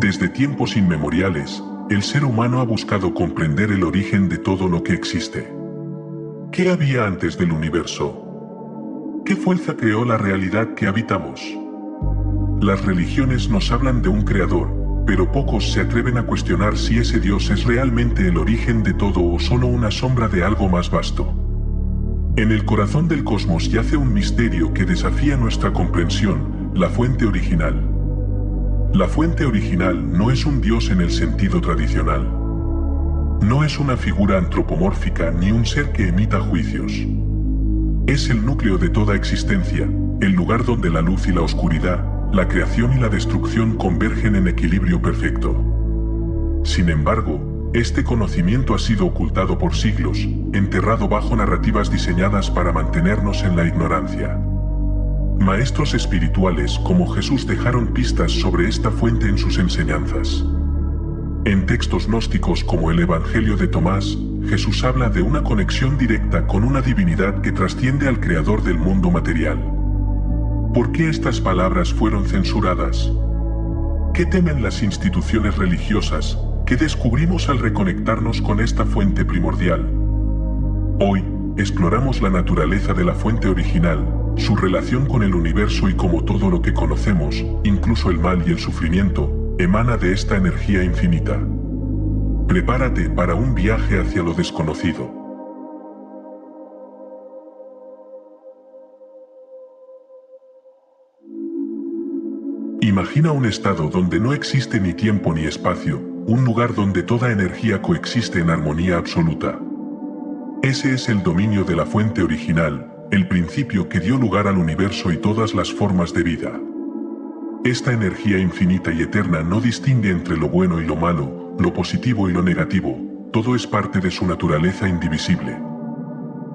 Desde tiempos inmemoriales, el ser humano ha buscado comprender el origen de todo lo que existe. ¿Qué había antes del universo? ¿Qué fuerza creó la realidad que habitamos? Las religiones nos hablan de un creador, pero pocos se atreven a cuestionar si ese Dios es realmente el origen de todo o solo una sombra de algo más vasto. En el corazón del cosmos yace un misterio que desafía nuestra comprensión, la fuente original. La fuente original no es un dios en el sentido tradicional. No es una figura antropomórfica ni un ser que emita juicios. Es el núcleo de toda existencia, el lugar donde la luz y la oscuridad, la creación y la destrucción convergen en equilibrio perfecto. Sin embargo, este conocimiento ha sido ocultado por siglos, enterrado bajo narrativas diseñadas para mantenernos en la ignorancia. Maestros espirituales como Jesús dejaron pistas sobre esta fuente en sus enseñanzas. En textos gnósticos como el Evangelio de Tomás, Jesús habla de una conexión directa con una divinidad que trasciende al creador del mundo material. ¿Por qué estas palabras fueron censuradas? ¿Qué temen las instituciones religiosas que descubrimos al reconectarnos con esta fuente primordial? Hoy, exploramos la naturaleza de la fuente original su relación con el universo y como todo lo que conocemos, incluso el mal y el sufrimiento, emana de esta energía infinita. Prepárate para un viaje hacia lo desconocido. Imagina un estado donde no existe ni tiempo ni espacio, un lugar donde toda energía coexiste en armonía absoluta. Ese es el dominio de la fuente original, el principio que dio lugar al universo y todas las formas de vida. Esta energía infinita y eterna no distingue entre lo bueno y lo malo, lo positivo y lo negativo, todo es parte de su naturaleza indivisible.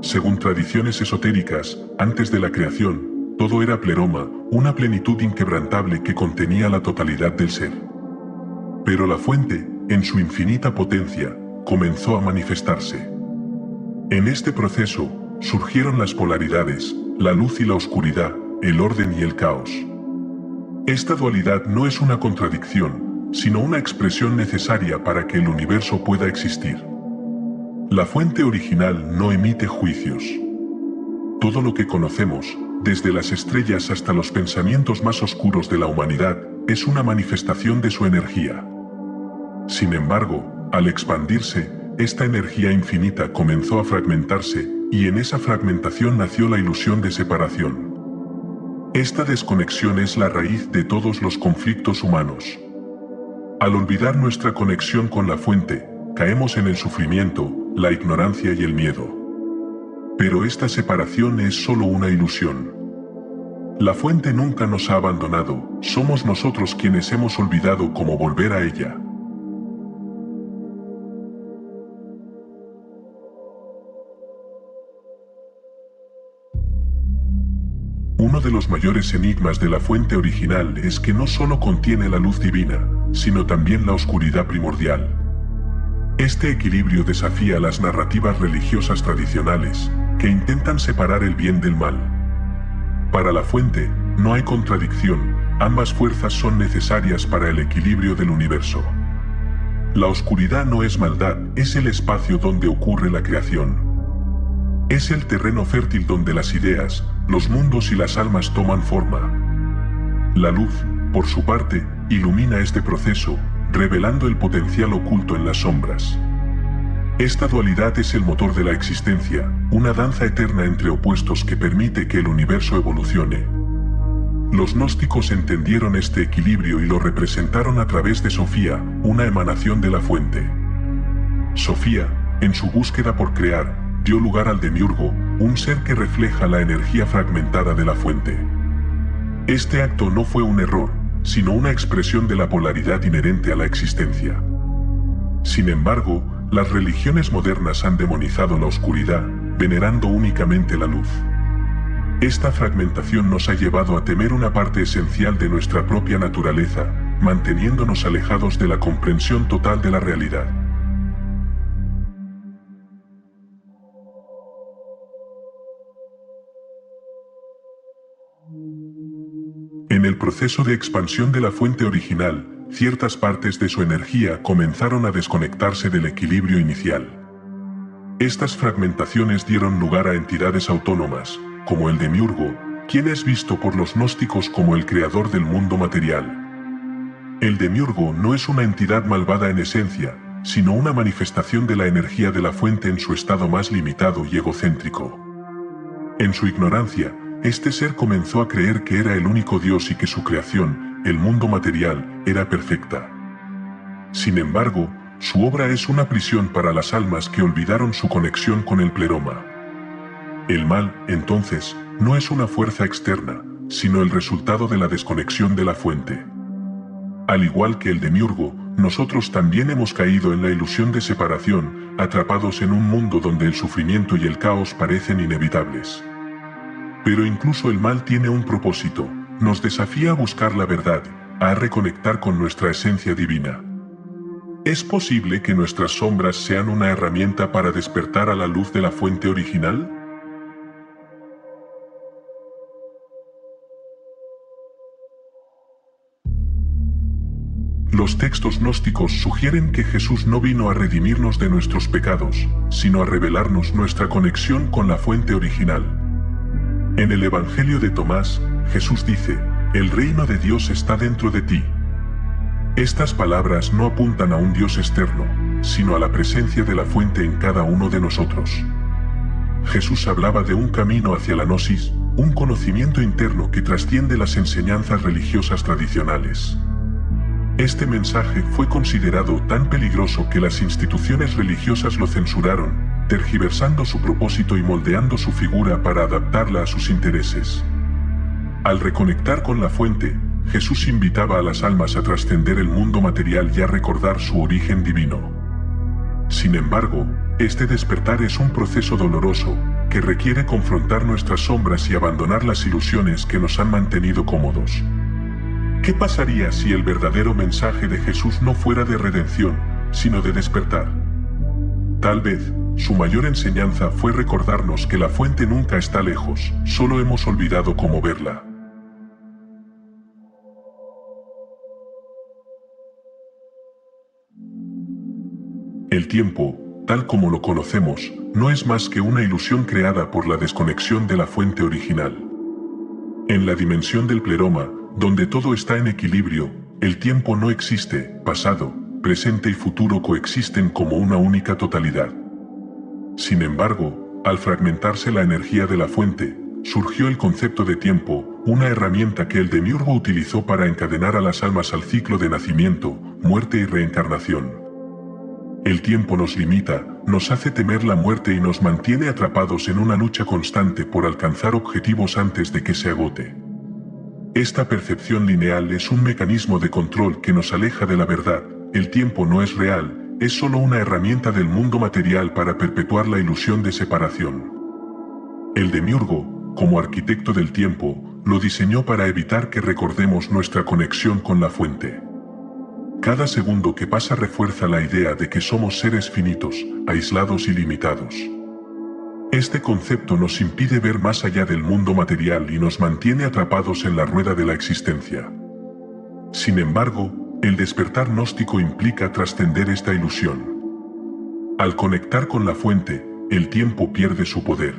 Según tradiciones esotéricas, antes de la creación, todo era pleroma, una plenitud inquebrantable que contenía la totalidad del ser. Pero la fuente, en su infinita potencia, comenzó a manifestarse. En este proceso, surgieron las polaridades, la luz y la oscuridad, el orden y el caos. Esta dualidad no es una contradicción, sino una expresión necesaria para que el universo pueda existir. La fuente original no emite juicios. Todo lo que conocemos, desde las estrellas hasta los pensamientos más oscuros de la humanidad, es una manifestación de su energía. Sin embargo, al expandirse, esta energía infinita comenzó a fragmentarse y en esa fragmentación nació la ilusión de separación. Esta desconexión es la raíz de todos los conflictos humanos. Al olvidar nuestra conexión con la fuente, caemos en el sufrimiento, la ignorancia y el miedo. Pero esta separación es solo una ilusión. La fuente nunca nos ha abandonado, somos nosotros quienes hemos olvidado cómo volver a ella. Los mayores enigmas de la fuente original es que no solo contiene la luz divina, sino también la oscuridad primordial. Este equilibrio desafía las narrativas religiosas tradicionales, que intentan separar el bien del mal. Para la fuente, no hay contradicción, ambas fuerzas son necesarias para el equilibrio del universo. La oscuridad no es maldad, es el espacio donde ocurre la creación. Es el terreno fértil donde las ideas, los mundos y las almas toman forma. La luz, por su parte, ilumina este proceso, revelando el potencial oculto en las sombras. Esta dualidad es el motor de la existencia, una danza eterna entre opuestos que permite que el universo evolucione. Los gnósticos entendieron este equilibrio y lo representaron a través de Sofía, una emanación de la fuente. Sofía, en su búsqueda por crear, dio lugar al demiurgo, un ser que refleja la energía fragmentada de la fuente. Este acto no fue un error, sino una expresión de la polaridad inherente a la existencia. Sin embargo, las religiones modernas han demonizado la oscuridad, venerando únicamente la luz. Esta fragmentación nos ha llevado a temer una parte esencial de nuestra propia naturaleza, manteniéndonos alejados de la comprensión total de la realidad. En el proceso de expansión de la fuente original, ciertas partes de su energía comenzaron a desconectarse del equilibrio inicial. Estas fragmentaciones dieron lugar a entidades autónomas, como el demiurgo, quien es visto por los gnósticos como el creador del mundo material. El demiurgo no es una entidad malvada en esencia, sino una manifestación de la energía de la fuente en su estado más limitado y egocéntrico. En su ignorancia, este ser comenzó a creer que era el único Dios y que su creación, el mundo material, era perfecta. Sin embargo, su obra es una prisión para las almas que olvidaron su conexión con el pleroma. El mal, entonces, no es una fuerza externa, sino el resultado de la desconexión de la fuente. Al igual que el demiurgo, nosotros también hemos caído en la ilusión de separación, atrapados en un mundo donde el sufrimiento y el caos parecen inevitables. Pero incluso el mal tiene un propósito, nos desafía a buscar la verdad, a reconectar con nuestra esencia divina. ¿Es posible que nuestras sombras sean una herramienta para despertar a la luz de la fuente original? Los textos gnósticos sugieren que Jesús no vino a redimirnos de nuestros pecados, sino a revelarnos nuestra conexión con la fuente original. En el Evangelio de Tomás, Jesús dice, el reino de Dios está dentro de ti, estas palabras no apuntan a un Dios externo, sino a la presencia de la fuente en cada uno de nosotros. Jesús hablaba de un camino hacia la gnosis, un conocimiento interno que trasciende las enseñanzas religiosas tradicionales. Este mensaje fue considerado tan peligroso que las instituciones religiosas lo censuraron, tergiversando su propósito y moldeando su figura para adaptarla a sus intereses. Al reconectar con la fuente, Jesús invitaba a las almas a trascender el mundo material y a recordar su origen divino. Sin embargo, este despertar es un proceso doloroso, que requiere confrontar nuestras sombras y abandonar las ilusiones que nos han mantenido cómodos. ¿Qué pasaría si el verdadero mensaje de Jesús no fuera de redención, sino de despertar? Tal vez, su mayor enseñanza fue recordarnos que la fuente nunca está lejos, solo hemos olvidado cómo verla. El tiempo, tal como lo conocemos, no es más que una ilusión creada por la desconexión de la fuente original. En la dimensión del pleroma, donde todo está en equilibrio, el tiempo no existe, pasado, presente y futuro coexisten como una única totalidad. Sin embargo, al fragmentarse la energía de la fuente, surgió el concepto de tiempo, una herramienta que el demiurgo utilizó para encadenar a las almas al ciclo de nacimiento, muerte y reencarnación. El tiempo nos limita, nos hace temer la muerte y nos mantiene atrapados en una lucha constante por alcanzar objetivos antes de que se agote. Esta percepción lineal es un mecanismo de control que nos aleja de la verdad. El tiempo no es real, es solo una herramienta del mundo material para perpetuar la ilusión de separación. El demiurgo, como arquitecto del tiempo, lo diseñó para evitar que recordemos nuestra conexión con la fuente. Cada segundo que pasa refuerza la idea de que somos seres finitos, aislados y limitados. Este concepto nos impide ver más allá del mundo material y nos mantiene atrapados en la rueda de la existencia. Sin embargo, el despertar gnóstico implica trascender esta ilusión. Al conectar con la fuente, el tiempo pierde su poder.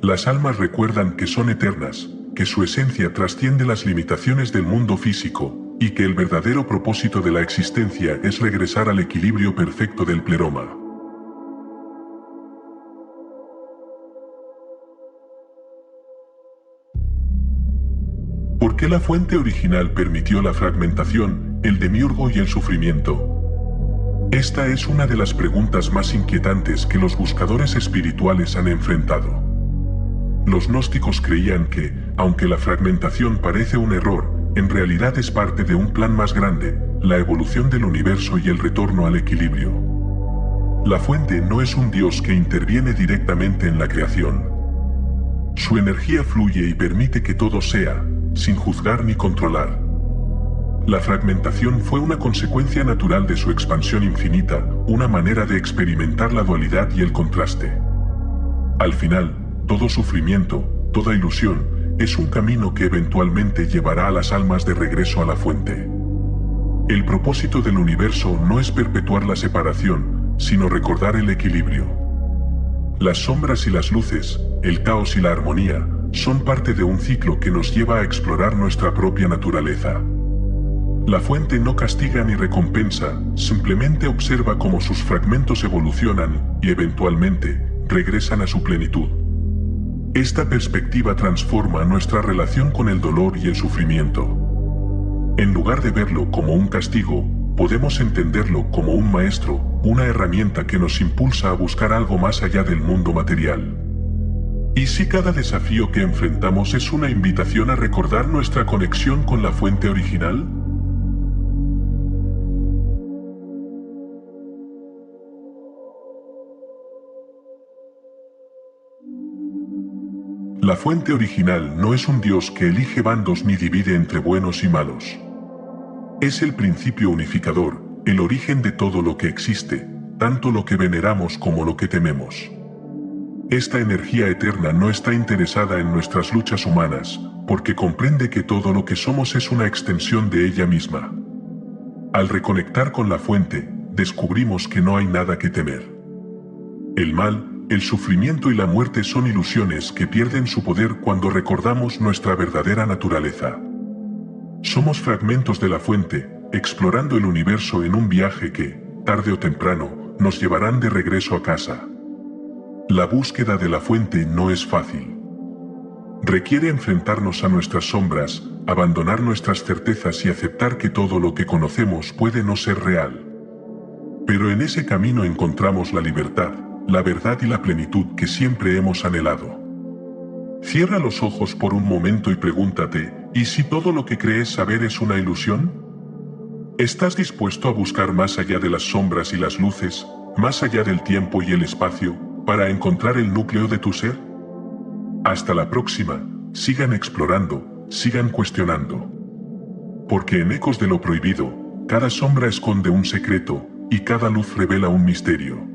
Las almas recuerdan que son eternas, que su esencia trasciende las limitaciones del mundo físico, y que el verdadero propósito de la existencia es regresar al equilibrio perfecto del pleroma. La fuente original permitió la fragmentación, el demiurgo y el sufrimiento? Esta es una de las preguntas más inquietantes que los buscadores espirituales han enfrentado. Los gnósticos creían que, aunque la fragmentación parece un error, en realidad es parte de un plan más grande, la evolución del universo y el retorno al equilibrio. La fuente no es un Dios que interviene directamente en la creación. Su energía fluye y permite que todo sea, sin juzgar ni controlar. La fragmentación fue una consecuencia natural de su expansión infinita, una manera de experimentar la dualidad y el contraste. Al final, todo sufrimiento, toda ilusión, es un camino que eventualmente llevará a las almas de regreso a la fuente. El propósito del universo no es perpetuar la separación, sino recordar el equilibrio. Las sombras y las luces, el caos y la armonía, son parte de un ciclo que nos lleva a explorar nuestra propia naturaleza. La fuente no castiga ni recompensa, simplemente observa cómo sus fragmentos evolucionan y eventualmente regresan a su plenitud. Esta perspectiva transforma nuestra relación con el dolor y el sufrimiento. En lugar de verlo como un castigo, podemos entenderlo como un maestro, una herramienta que nos impulsa a buscar algo más allá del mundo material. ¿Y si cada desafío que enfrentamos es una invitación a recordar nuestra conexión con la fuente original? La fuente original no es un Dios que elige bandos ni divide entre buenos y malos. Es el principio unificador, el origen de todo lo que existe, tanto lo que veneramos como lo que tememos. Esta energía eterna no está interesada en nuestras luchas humanas, porque comprende que todo lo que somos es una extensión de ella misma. Al reconectar con la fuente, descubrimos que no hay nada que temer. El mal, el sufrimiento y la muerte son ilusiones que pierden su poder cuando recordamos nuestra verdadera naturaleza. Somos fragmentos de la fuente, explorando el universo en un viaje que, tarde o temprano, nos llevarán de regreso a casa. La búsqueda de la fuente no es fácil. Requiere enfrentarnos a nuestras sombras, abandonar nuestras certezas y aceptar que todo lo que conocemos puede no ser real. Pero en ese camino encontramos la libertad, la verdad y la plenitud que siempre hemos anhelado. Cierra los ojos por un momento y pregúntate, ¿y si todo lo que crees saber es una ilusión? ¿Estás dispuesto a buscar más allá de las sombras y las luces, más allá del tiempo y el espacio, para encontrar el núcleo de tu ser? Hasta la próxima, sigan explorando, sigan cuestionando. Porque en ecos de lo prohibido, cada sombra esconde un secreto, y cada luz revela un misterio.